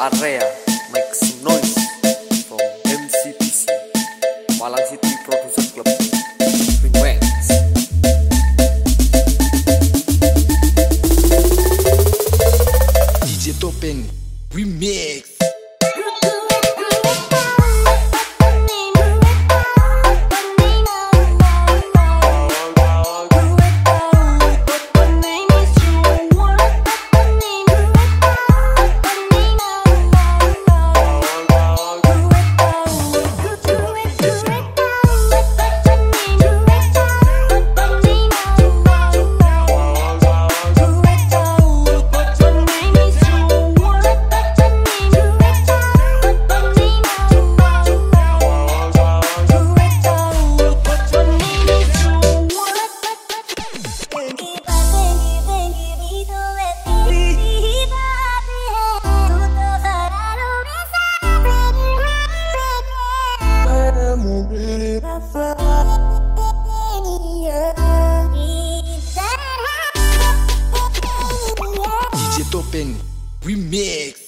Area make some noise from MCPC Malang City Producer Club. Remix DJ Topeng Remix Topeng Remix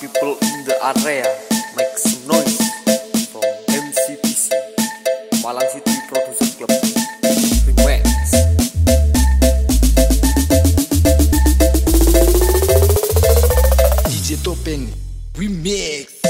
people in the area make some noise from MCPC Malang City Producer Club Remax. Topeng Remix